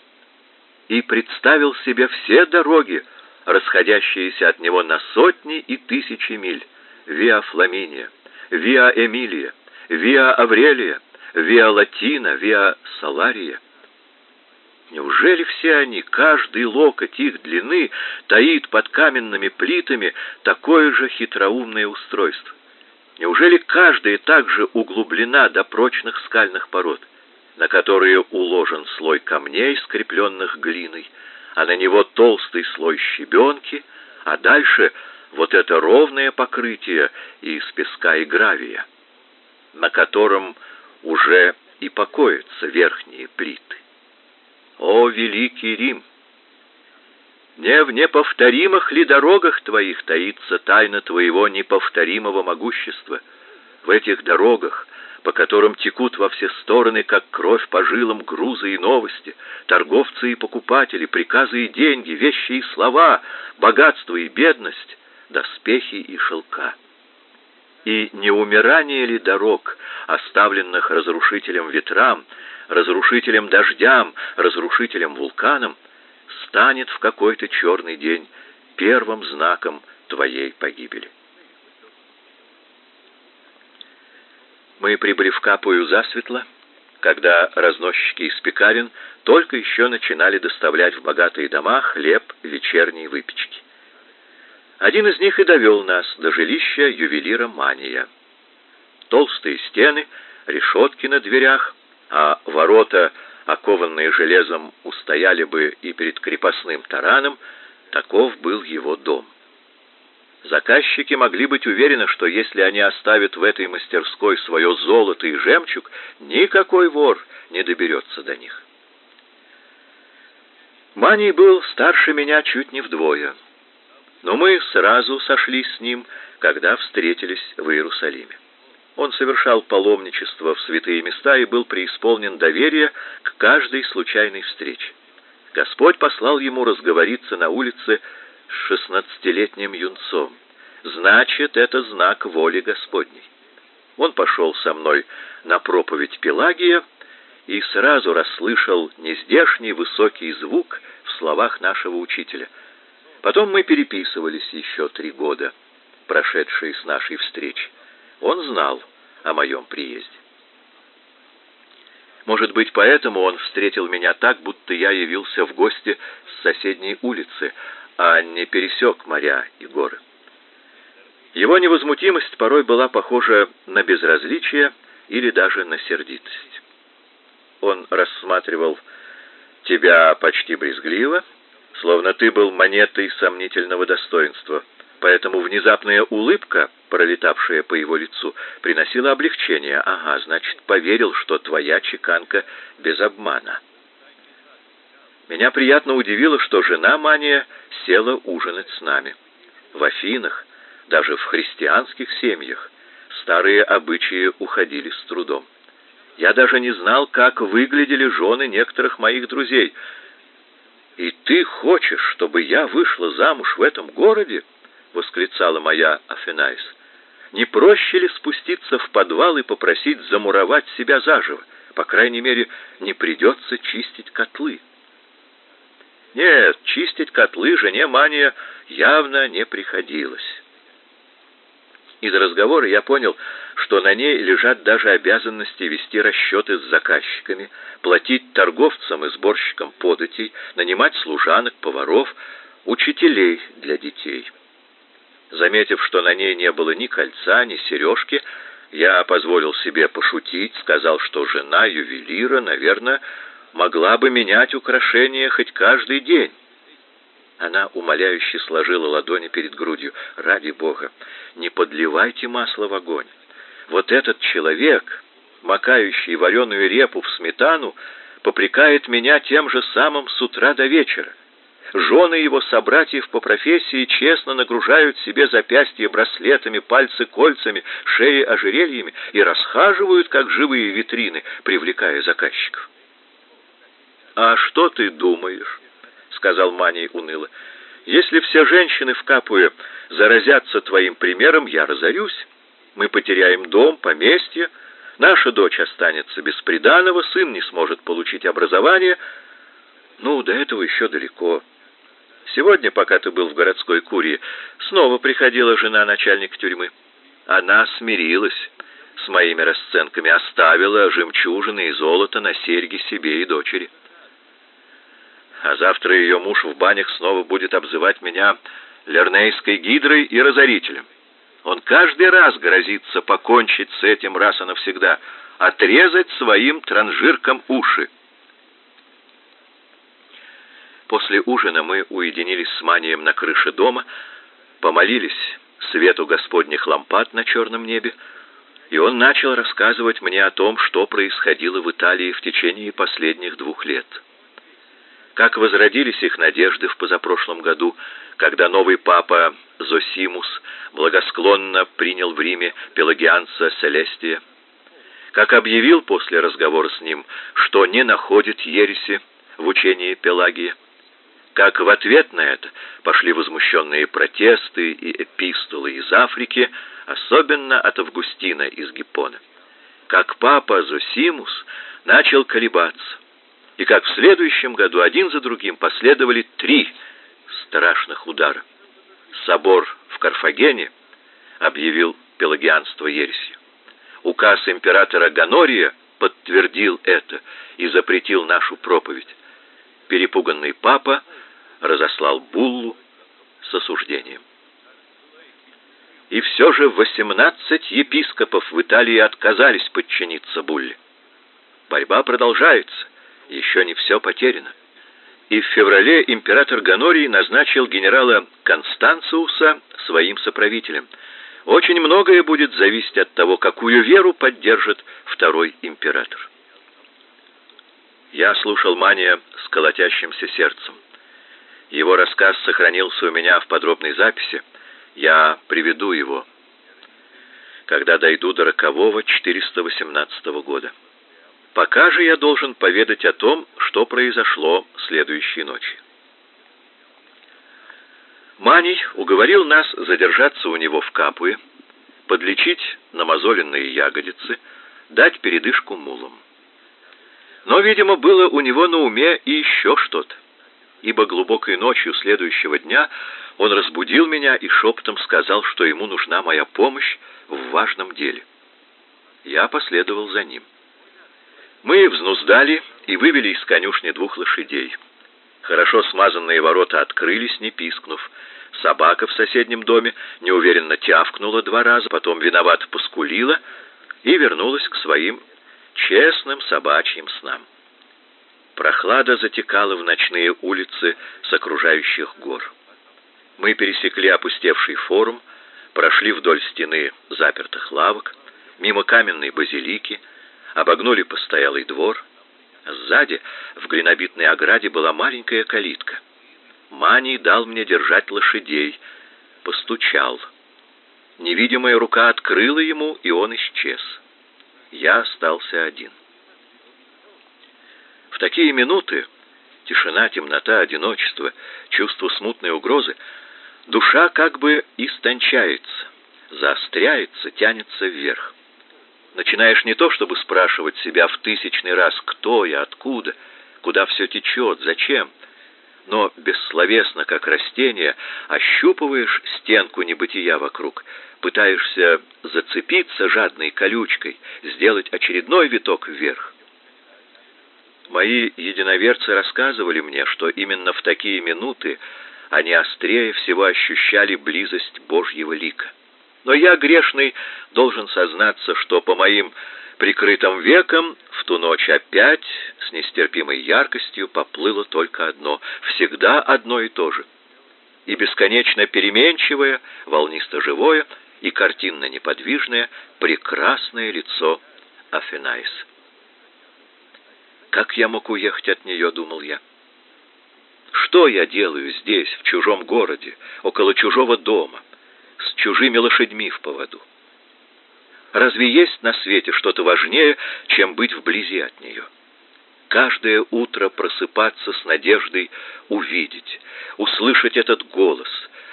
и представил себе все дороги, расходящиеся от него на сотни и тысячи миль. Виа Фламиния, Виа Эмилия, Виа Аврелия, Виа Латина, Виа Салария — Неужели все они, каждый локоть их длины, таит под каменными плитами такое же хитроумное устройство? Неужели каждая также углублена до прочных скальных пород, на которые уложен слой камней, скрепленных глиной, а на него толстый слой щебенки, а дальше вот это ровное покрытие из песка и гравия, на котором уже и покоятся верхние плиты? О, великий Рим! Не в неповторимых ли дорогах твоих таится тайна твоего неповторимого могущества? В этих дорогах, по которым текут во все стороны, как кровь по жилам, грузы и новости, торговцы и покупатели, приказы и деньги, вещи и слова, богатство и бедность, доспехи и шелка. И не умирание ли дорог, оставленных разрушителем ветрам, разрушителем дождям, разрушителем вулканам, станет в какой-то черный день первым знаком твоей погибели. Мы прибыли в Капую засветло, когда разносчики из пекарен только еще начинали доставлять в богатые дома хлеб вечерней выпечки. Один из них и довел нас до жилища ювелира Мания. Толстые стены, решетки на дверях, а ворота, окованные железом, устояли бы и перед крепостным тараном, таков был его дом. Заказчики могли быть уверены, что если они оставят в этой мастерской свое золото и жемчуг, никакой вор не доберется до них. Маний был старше меня чуть не вдвое, но мы сразу сошлись с ним, когда встретились в Иерусалиме. Он совершал паломничество в святые места и был преисполнен доверия к каждой случайной встрече. Господь послал ему разговориться на улице с шестнадцатилетним юнцом. Значит, это знак воли Господней. Он пошел со мной на проповедь Пелагия и сразу расслышал нездешний высокий звук в словах нашего учителя. Потом мы переписывались еще три года, прошедшие с нашей встречи. Он знал о моем приезде. Может быть, поэтому он встретил меня так, будто я явился в гости с соседней улицы, а не пересек моря и горы. Его невозмутимость порой была похожа на безразличие или даже на сердитость. Он рассматривал тебя почти брезгливо, словно ты был монетой сомнительного достоинства, поэтому внезапная улыбка, пролетавшая по его лицу, приносила облегчение. Ага, значит, поверил, что твоя чеканка без обмана. Меня приятно удивило, что жена Мания села ужинать с нами. В Афинах даже в христианских семьях старые обычаи уходили с трудом. Я даже не знал, как выглядели жены некоторых моих друзей. «И ты хочешь, чтобы я вышла замуж в этом городе?» — восклицала моя Афинайс. «Не проще ли спуститься в подвал и попросить замуровать себя заживо? По крайней мере, не придется чистить котлы». Нет, чистить котлы жене Мания явно не приходилось. Из разговора я понял, что на ней лежат даже обязанности вести расчеты с заказчиками, платить торговцам и сборщикам податей, нанимать служанок, поваров, учителей для детей. Заметив, что на ней не было ни кольца, ни сережки, я позволил себе пошутить, сказал, что жена ювелира, наверное, могла бы менять украшения хоть каждый день. Она умоляюще сложила ладони перед грудью. «Ради Бога, не подливайте масло в огонь. Вот этот человек, макающий вареную репу в сметану, попрекает меня тем же самым с утра до вечера. Жены его собратьев по профессии честно нагружают себе запястья браслетами, пальцы кольцами, шеи ожерельями и расхаживают, как живые витрины, привлекая заказчиков. «А что ты думаешь?» Сказал Маней уныло. Если все женщины в Капуе заразятся твоим примером, я разорюсь. Мы потеряем дом, поместье, наша дочь останется без приданого, сын не сможет получить образование. Ну, до этого еще далеко. Сегодня, пока ты был в городской курии, снова приходила жена начальника тюрьмы. Она смирилась с моими расценками, оставила жемчужины и золото на серьги себе и дочери а завтра ее муж в банях снова будет обзывать меня лернейской гидрой и разорителем. Он каждый раз грозится покончить с этим раз и навсегда, отрезать своим транжиркам уши. После ужина мы уединились с Манием на крыше дома, помолились свету Господних лампад на черном небе, и он начал рассказывать мне о том, что происходило в Италии в течение последних двух лет как возродились их надежды в позапрошлом году, когда новый папа Зосимус благосклонно принял в Риме пелагианца Селестия, как объявил после разговора с ним, что не находит ереси в учении Пелагии, как в ответ на это пошли возмущенные протесты и эпистолы из Африки, особенно от Августина из Гиппона, как папа Зосимус начал колебаться, и как в следующем году один за другим последовали три страшных удара. Собор в Карфагене объявил пелагианство ересью. Указ императора Ганория подтвердил это и запретил нашу проповедь. Перепуганный папа разослал буллу с осуждением. И все же восемнадцать епископов в Италии отказались подчиниться булле. Борьба продолжается еще не все потеряно. И в феврале император Ганорий назначил генерала Констанциуса своим соправителем. Очень многое будет зависеть от того, какую веру поддержит второй император. Я слушал Мания с колотящимся сердцем. Его рассказ сохранился у меня в подробной записи. Я приведу его, когда дойду до рокового 418 года. Пока же я должен поведать о том, что произошло следующей ночи. Маний уговорил нас задержаться у него в Капуе, подлечить намазоленные ягодицы, дать передышку мулам. Но, видимо, было у него на уме и еще что-то, ибо глубокой ночью следующего дня он разбудил меня и шепотом сказал, что ему нужна моя помощь в важном деле. Я последовал за ним. Мы взнуздали и вывели из конюшни двух лошадей. Хорошо смазанные ворота открылись, не пискнув. Собака в соседнем доме неуверенно тявкнула два раза, потом виновато поскулила и вернулась к своим честным собачьим снам. Прохлада затекала в ночные улицы с окружающих гор. Мы пересекли опустевший форум, прошли вдоль стены запертых лавок, мимо каменной базилики, обогнули постоялый двор. Сзади, в глинобитной ограде, была маленькая калитка. Маний дал мне держать лошадей, постучал. Невидимая рука открыла ему, и он исчез. Я остался один. В такие минуты тишина, темнота, одиночество, чувство смутной угрозы душа как бы истончается, заостряется, тянется вверх. Начинаешь не то, чтобы спрашивать себя в тысячный раз, кто я, откуда, куда все течет, зачем, но бессловесно, как растение, ощупываешь стенку небытия вокруг, пытаешься зацепиться жадной колючкой, сделать очередной виток вверх. Мои единоверцы рассказывали мне, что именно в такие минуты они острее всего ощущали близость Божьего лика. Но я, грешный, должен сознаться, что по моим прикрытым векам в ту ночь опять с нестерпимой яркостью поплыло только одно, всегда одно и то же. И бесконечно переменчивое, волнисто-живое и картинно-неподвижное прекрасное лицо Афинайс. Как я мог уехать от нее, думал я. Что я делаю здесь, в чужом городе, около чужого дома, с чужими лошадьми в поводу? Разве есть на свете что-то важнее, чем быть вблизи от нее? Каждое утро просыпаться с надеждой увидеть, услышать этот голос,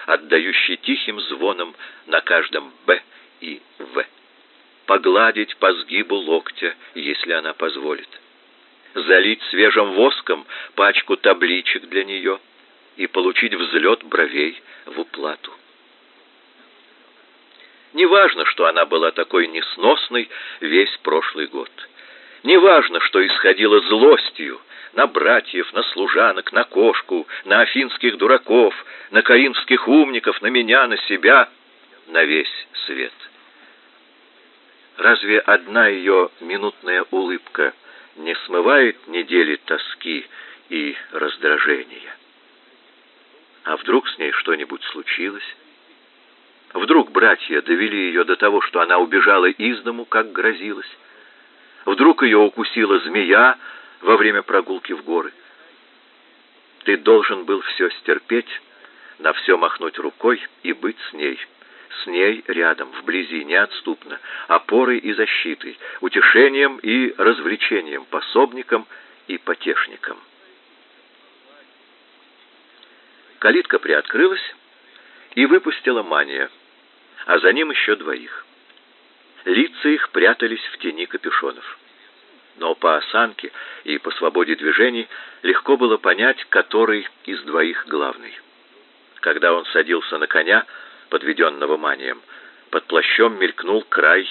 отдающий тихим звоном на каждом «Б» и «В». Погладить по сгибу локтя, если она позволит залить свежим воском пачку табличек для нее и получить взлет бровей в уплату. Неважно, что она была такой несносной весь прошлый год. Неважно, что исходила злостью на братьев, на служанок, на кошку, на афинских дураков, на коринфских умников, на меня, на себя, на весь свет. Разве одна ее минутная улыбка — не смывает недели тоски и раздражения. А вдруг с ней что-нибудь случилось? Вдруг братья довели ее до того, что она убежала из дому, как грозилась? Вдруг ее укусила змея во время прогулки в горы? Ты должен был все стерпеть, на все махнуть рукой и быть с ней с ней рядом, вблизи, неотступно, опорой и защитой, утешением и развлечением, пособником и потешником. Калитка приоткрылась и выпустила мания, а за ним еще двоих. Лица их прятались в тени капюшонов. Но по осанке и по свободе движений легко было понять, который из двоих главный. Когда он садился на коня, подведенного манием, под плащом мелькнул край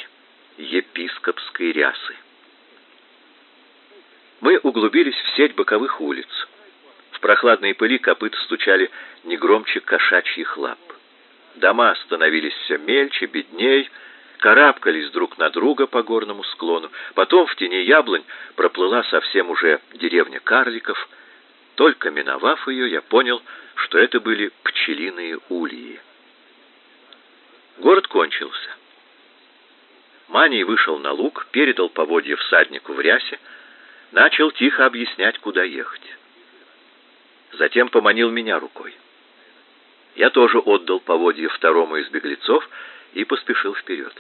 епископской рясы. Мы углубились в сеть боковых улиц. В прохладной пыли копыта стучали не громче кошачьих лап. Дома становились все мельче, бедней, карабкались друг на друга по горному склону. Потом в тени яблонь проплыла совсем уже деревня карликов. Только миновав ее, я понял, что это были пчелиные ульи. Город кончился. Маний вышел на луг, передал поводья всаднику в рясе, начал тихо объяснять, куда ехать. Затем поманил меня рукой. Я тоже отдал поводья второму из беглецов и поспешил вперед.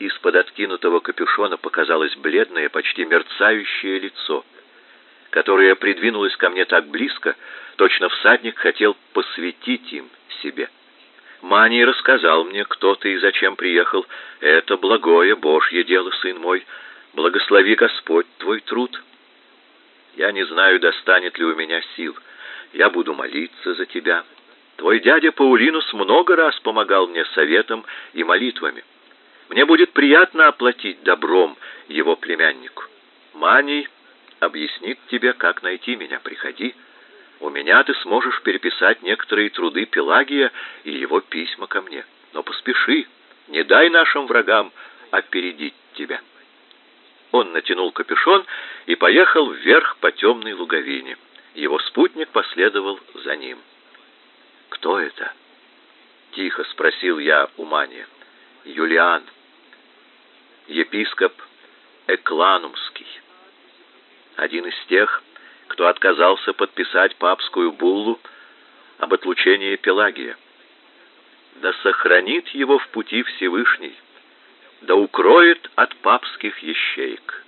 Из-под откинутого капюшона показалось бледное, почти мерцающее лицо, которое придвинулось ко мне так близко, точно всадник хотел посветить им себе. Маний рассказал мне, кто ты и зачем приехал. Это благое Божье дело, сын мой. Благослови Господь твой труд. Я не знаю, достанет ли у меня сил. Я буду молиться за тебя. Твой дядя Паулинус много раз помогал мне советом и молитвами. Мне будет приятно оплатить добром его племяннику. Маний объяснит тебе, как найти меня. Приходи. У меня ты сможешь переписать некоторые труды Пелагия и его письма ко мне. Но поспеши, не дай нашим врагам опередить тебя». Он натянул капюшон и поехал вверх по темной луговине. Его спутник последовал за ним. «Кто это?» — тихо спросил я у Мания. «Юлиан, епископ Экланумский, один из тех, кто отказался подписать папскую буллу об отлучении Пелагия. Да сохранит его в пути Всевышний, да укроет от папских ящеек.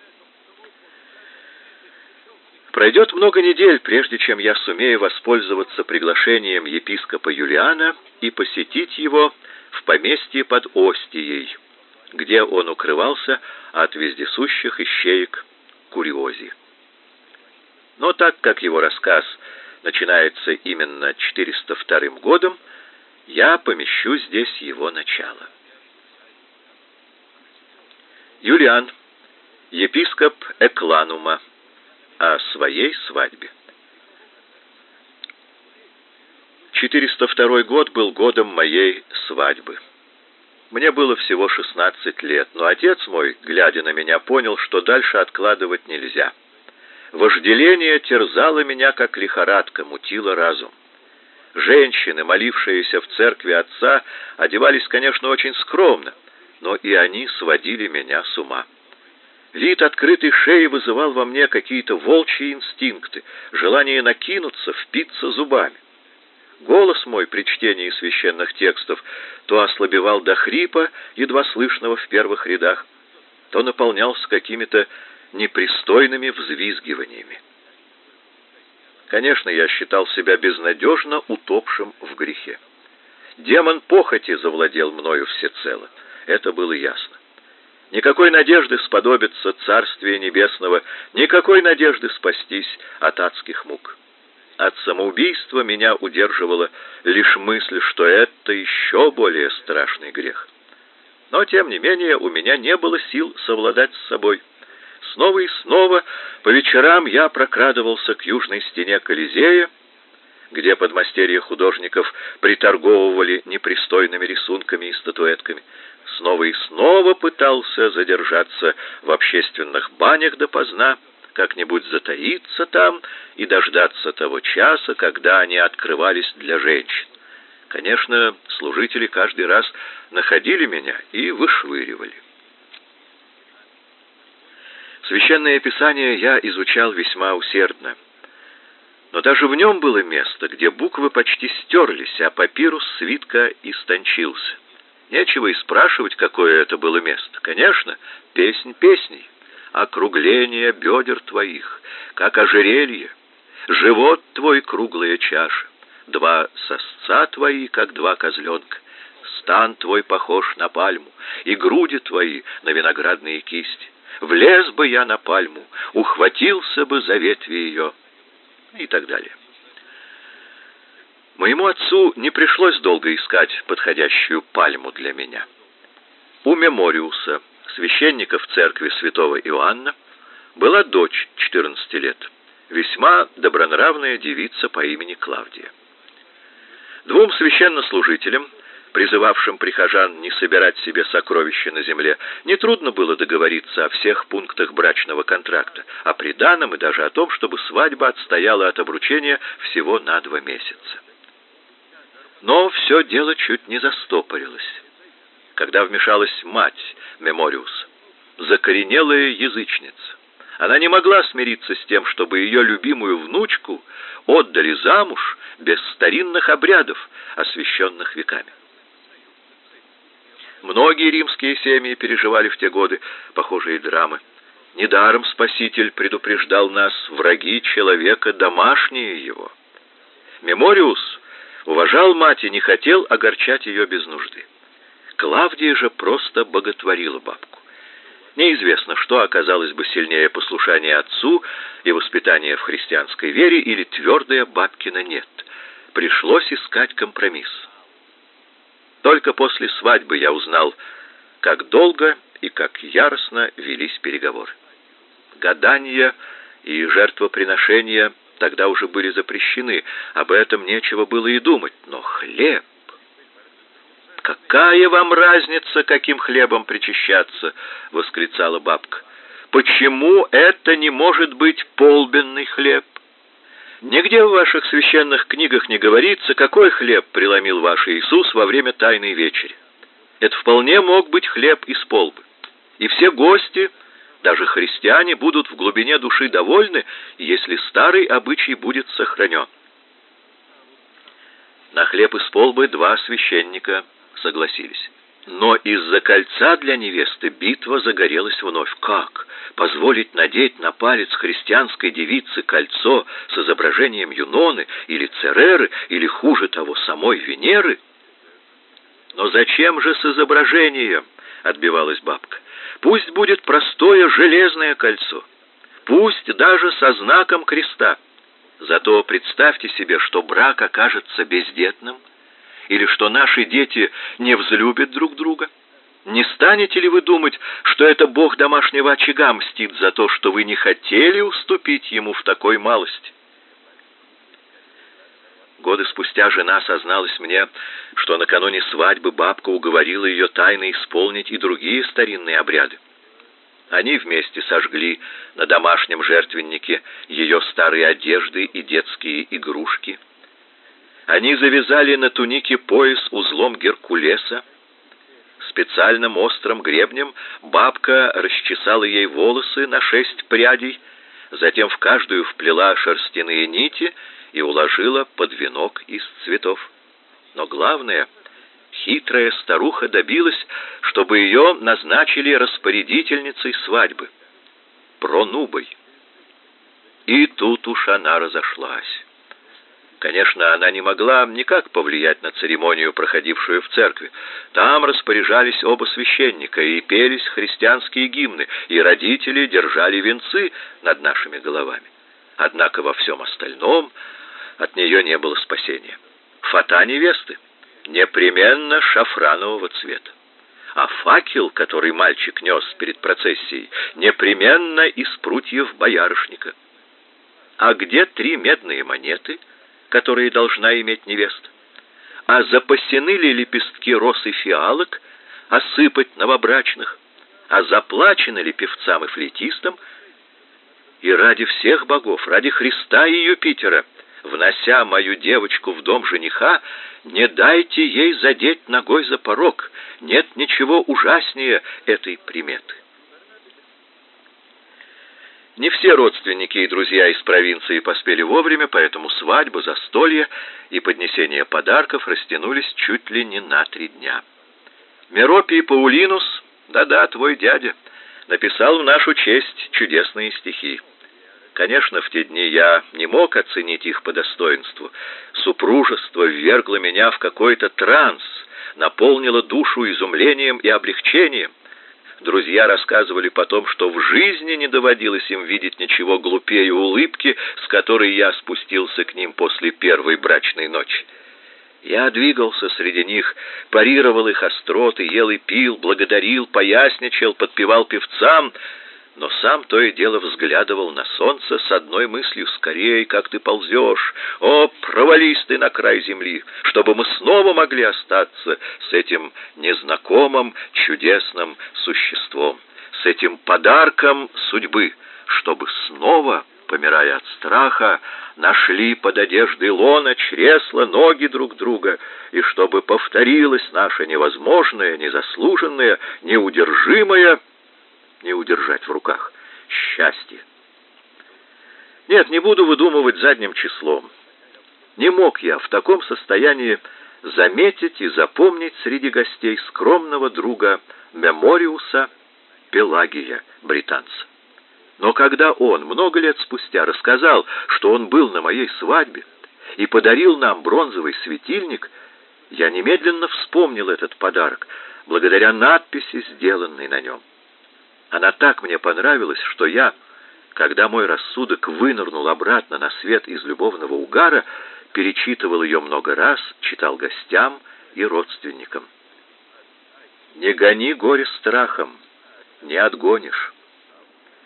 Пройдет много недель, прежде чем я сумею воспользоваться приглашением епископа Юлиана и посетить его в поместье под Остией, где он укрывался от вездесущих ищеек Куриози. Но так как его рассказ начинается именно 402 годом, я помещу здесь его начало. Юлиан, епископ Экланума, о своей свадьбе. 402 год был годом моей свадьбы. Мне было всего 16 лет, но отец мой, глядя на меня, понял, что дальше откладывать нельзя. Вожделение терзало меня, как лихорадка, мутило разум. Женщины, молившиеся в церкви отца, одевались, конечно, очень скромно, но и они сводили меня с ума. Вид открытой шеи вызывал во мне какие-то волчьи инстинкты, желание накинуться, впиться зубами. Голос мой при чтении священных текстов то ослабевал до хрипа, едва слышного в первых рядах, то наполнялся какими-то непристойными взвизгиваниями. Конечно, я считал себя безнадежно утопшим в грехе. Демон похоти завладел мною всецело. Это было ясно. Никакой надежды сподобиться Царствия Небесного, никакой надежды спастись от адских мук. От самоубийства меня удерживала лишь мысль, что это еще более страшный грех. Но, тем не менее, у меня не было сил совладать с собой. Снова и снова по вечерам я прокрадывался к южной стене Колизея, где подмастерья художников приторговывали непристойными рисунками и статуэтками. Снова и снова пытался задержаться в общественных банях допоздна, как-нибудь затаиться там и дождаться того часа, когда они открывались для женщин. Конечно, служители каждый раз находили меня и вышвыривали. Священное Писание я изучал весьма усердно. Но даже в нем было место, где буквы почти стерлись, а папирус свитка истончился. Нечего и спрашивать, какое это было место. Конечно, песнь песней, округление бедер твоих, как ожерелье, живот твой круглая чаша, два сосца твои, как два козленка, стан твой похож на пальму, и груди твои на виноградные кисти. Влез бы я на пальму, ухватился бы за ветви ее и так далее. Моему отцу не пришлось долго искать подходящую пальму для меня. У Мемориуса, священника в церкви святого Иоанна, была дочь 14 лет, весьма добронравная девица по имени Клавдия. Двум священнослужителям призывавшим прихожан не собирать себе сокровища на земле, нетрудно было договориться о всех пунктах брачного контракта, о приданом и даже о том, чтобы свадьба отстояла от обручения всего на два месяца. Но все дело чуть не застопорилось, когда вмешалась мать Мемориус, закоренелая язычница. Она не могла смириться с тем, чтобы ее любимую внучку отдали замуж без старинных обрядов, освященных веками. Многие римские семьи переживали в те годы похожие драмы. Недаром Спаситель предупреждал нас, враги человека, домашние его. Мемориус Уважал мать и не хотел огорчать ее без нужды. Клавдия же просто боготворила бабку. Неизвестно, что оказалось бы сильнее послушания отцу и воспитания в христианской вере или твердое бабкино «нет». Пришлось искать компромисс. Только после свадьбы я узнал, как долго и как яростно велись переговоры. Гадания и жертвоприношения тогда уже были запрещены, об этом нечего было и думать, но хлеб... «Какая вам разница, каким хлебом причащаться?» — восклицала бабка. «Почему это не может быть полбенный хлеб? Нигде в ваших священных книгах не говорится, какой хлеб преломил ваш Иисус во время Тайной Вечери. Это вполне мог быть хлеб из полбы. И все гости, даже христиане, будут в глубине души довольны, если старый обычай будет сохранен». На хлеб из полбы два священника – согласились. Но из-за кольца для невесты битва загорелась вновь. Как? Позволить надеть на палец христианской девицы кольцо с изображением Юноны или Цереры, или, хуже того, самой Венеры? Но зачем же с изображением? Отбивалась бабка. Пусть будет простое железное кольцо. Пусть даже со знаком креста. Зато представьте себе, что брак окажется бездетным, или что наши дети не взлюбят друг друга? Не станете ли вы думать, что это Бог домашнего очага мстит за то, что вы не хотели уступить ему в такой малости? Годы спустя жена созналась мне, что накануне свадьбы бабка уговорила ее тайно исполнить и другие старинные обряды. Они вместе сожгли на домашнем жертвеннике ее старые одежды и детские игрушки – они завязали на тунике пояс узлом Геркулеса. Специальным острым гребнем бабка расчесала ей волосы на шесть прядей, затем в каждую вплела шерстяные нити и уложила под венок из цветов. Но главное, хитрая старуха добилась, чтобы ее назначили распорядительницей свадьбы, пронубой. И тут уж она разошлась. Конечно, она не могла никак повлиять на церемонию, проходившую в церкви. Там распоряжались оба священника, и пелись христианские гимны, и родители держали венцы над нашими головами. Однако во всем остальном от нее не было спасения. Фата невесты непременно шафранового цвета. А факел, который мальчик нес перед процессией, непременно из прутьев боярышника. А где три медные монеты — которые должна иметь невеста? А запасены ли лепестки роз и фиалок осыпать новобрачных? А заплачены ли певцам и флейтистам? И ради всех богов, ради Христа и Юпитера, внося мою девочку в дом жениха, не дайте ей задеть ногой за порог. Нет ничего ужаснее этой приметы. Не все родственники и друзья из провинции поспели вовремя, поэтому свадьба, застолье и поднесение подарков растянулись чуть ли не на три дня. Меропий Паулинус, да-да, твой дядя, написал в нашу честь чудесные стихи. Конечно, в те дни я не мог оценить их по достоинству. Супружество ввергло меня в какой-то транс, наполнило душу изумлением и облегчением. Друзья рассказывали потом, что в жизни не доводилось им видеть ничего глупее улыбки, с которой я спустился к ним после первой брачной ночи. Я двигался среди них, парировал их остроты, ел и пил, благодарил, поясничал, подпевал певцам — но сам то и дело взглядывал на солнце с одной мыслью «Скорей, как ты ползешь! О, провались ты на край земли, чтобы мы снова могли остаться с этим незнакомым чудесным существом, с этим подарком судьбы, чтобы снова, помирая от страха, нашли под одеждой лона, чресла, ноги друг друга, и чтобы повторилось наше невозможное, незаслуженное, неудержимое не удержать в руках. Счастье. Нет, не буду выдумывать задним числом. Не мог я в таком состоянии заметить и запомнить среди гостей скромного друга Мемориуса Пелагия, британца. Но когда он много лет спустя рассказал, что он был на моей свадьбе, и подарил нам бронзовый светильник, я немедленно вспомнил этот подарок, благодаря надписи, сделанной на нем. Она так мне понравилась, что я, когда мой рассудок вынырнул обратно на свет из любовного угара, перечитывал ее много раз, читал гостям и родственникам. «Не гони горе страхом, не отгонишь.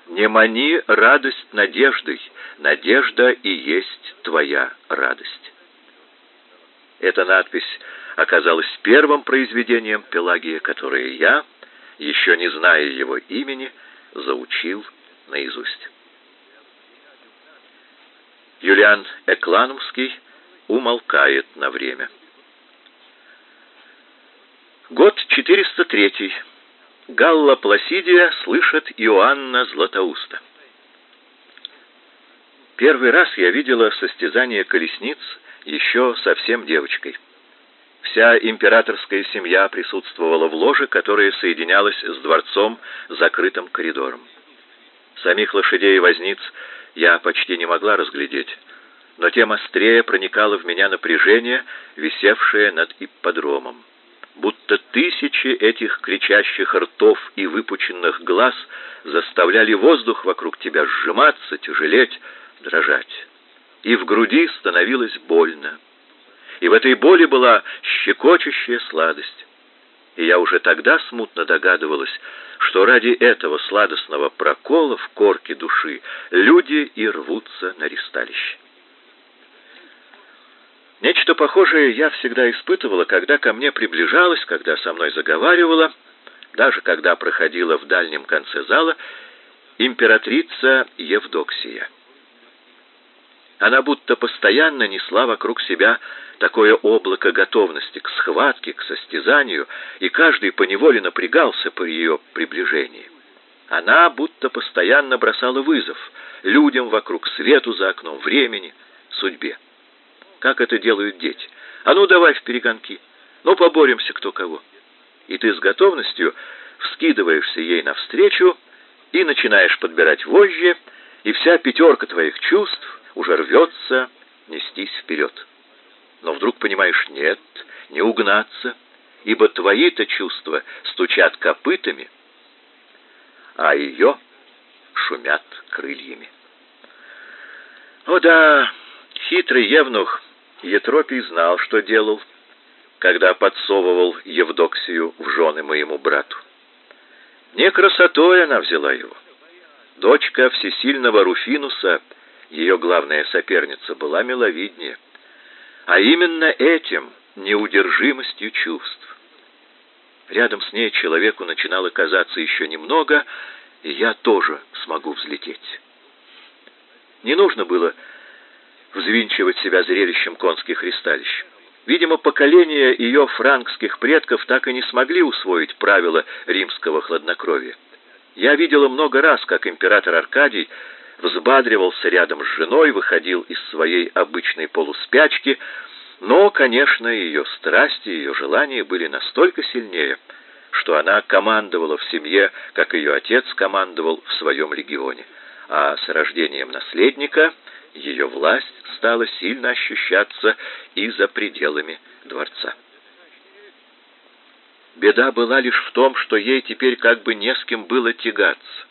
Не мани радость надеждой, надежда и есть твоя радость». Эта надпись оказалась первым произведением Пелагия, которое я, еще не зная его имени, заучил наизусть. Юлиан Экланумский умолкает на время. Год 403. Галла Пласидия слышит Иоанна Златоуста. Первый раз я видела состязание колесниц еще совсем девочкой. Вся императорская семья присутствовала в ложе, которая соединялась с дворцом закрытым коридором. Самих лошадей и возниц я почти не могла разглядеть, но тем острее проникало в меня напряжение, висевшее над ипподромом. Будто тысячи этих кричащих ртов и выпученных глаз заставляли воздух вокруг тебя сжиматься, тяжелеть, дрожать. И в груди становилось больно. И в этой боли была щекочущая сладость. И я уже тогда смутно догадывалась, что ради этого сладостного прокола в корке души люди и рвутся на ристалище. Нечто похожее я всегда испытывала, когда ко мне приближалась, когда со мной заговаривала, даже когда проходила в дальнем конце зала императрица Евдоксия. Она будто постоянно несла вокруг себя такое облако готовности к схватке, к состязанию, и каждый поневоле напрягался по ее приближении. Она будто постоянно бросала вызов людям вокруг, свету за окном, времени, судьбе. Как это делают дети? А ну давай в перегонки. Ну поборемся кто кого. И ты с готовностью вскидываешься ей навстречу и начинаешь подбирать вожжи, и вся пятерка твоих чувств уже рвется нестись вперед. Но вдруг понимаешь, нет, не угнаться, ибо твои-то чувства стучат копытами, а ее шумят крыльями. О да, хитрый евнух Етропий знал, что делал, когда подсовывал Евдоксию в жены моему брату. Не красотой она взяла его. Дочка всесильного Руфинуса — ее главная соперница была миловиднее, а именно этим неудержимостью чувств. Рядом с ней человеку начинало казаться еще немного, и я тоже смогу взлететь. Не нужно было взвинчивать себя зрелищем конских ристалищ. Видимо, поколения ее франкских предков так и не смогли усвоить правила римского хладнокровия. Я видела много раз, как император Аркадий взбадривался рядом с женой, выходил из своей обычной полуспячки, но, конечно, ее страсти, ее желания были настолько сильнее, что она командовала в семье, как ее отец командовал в своем регионе. А с рождением наследника ее власть стала сильно ощущаться и за пределами дворца. Беда была лишь в том, что ей теперь как бы не с кем было тягаться.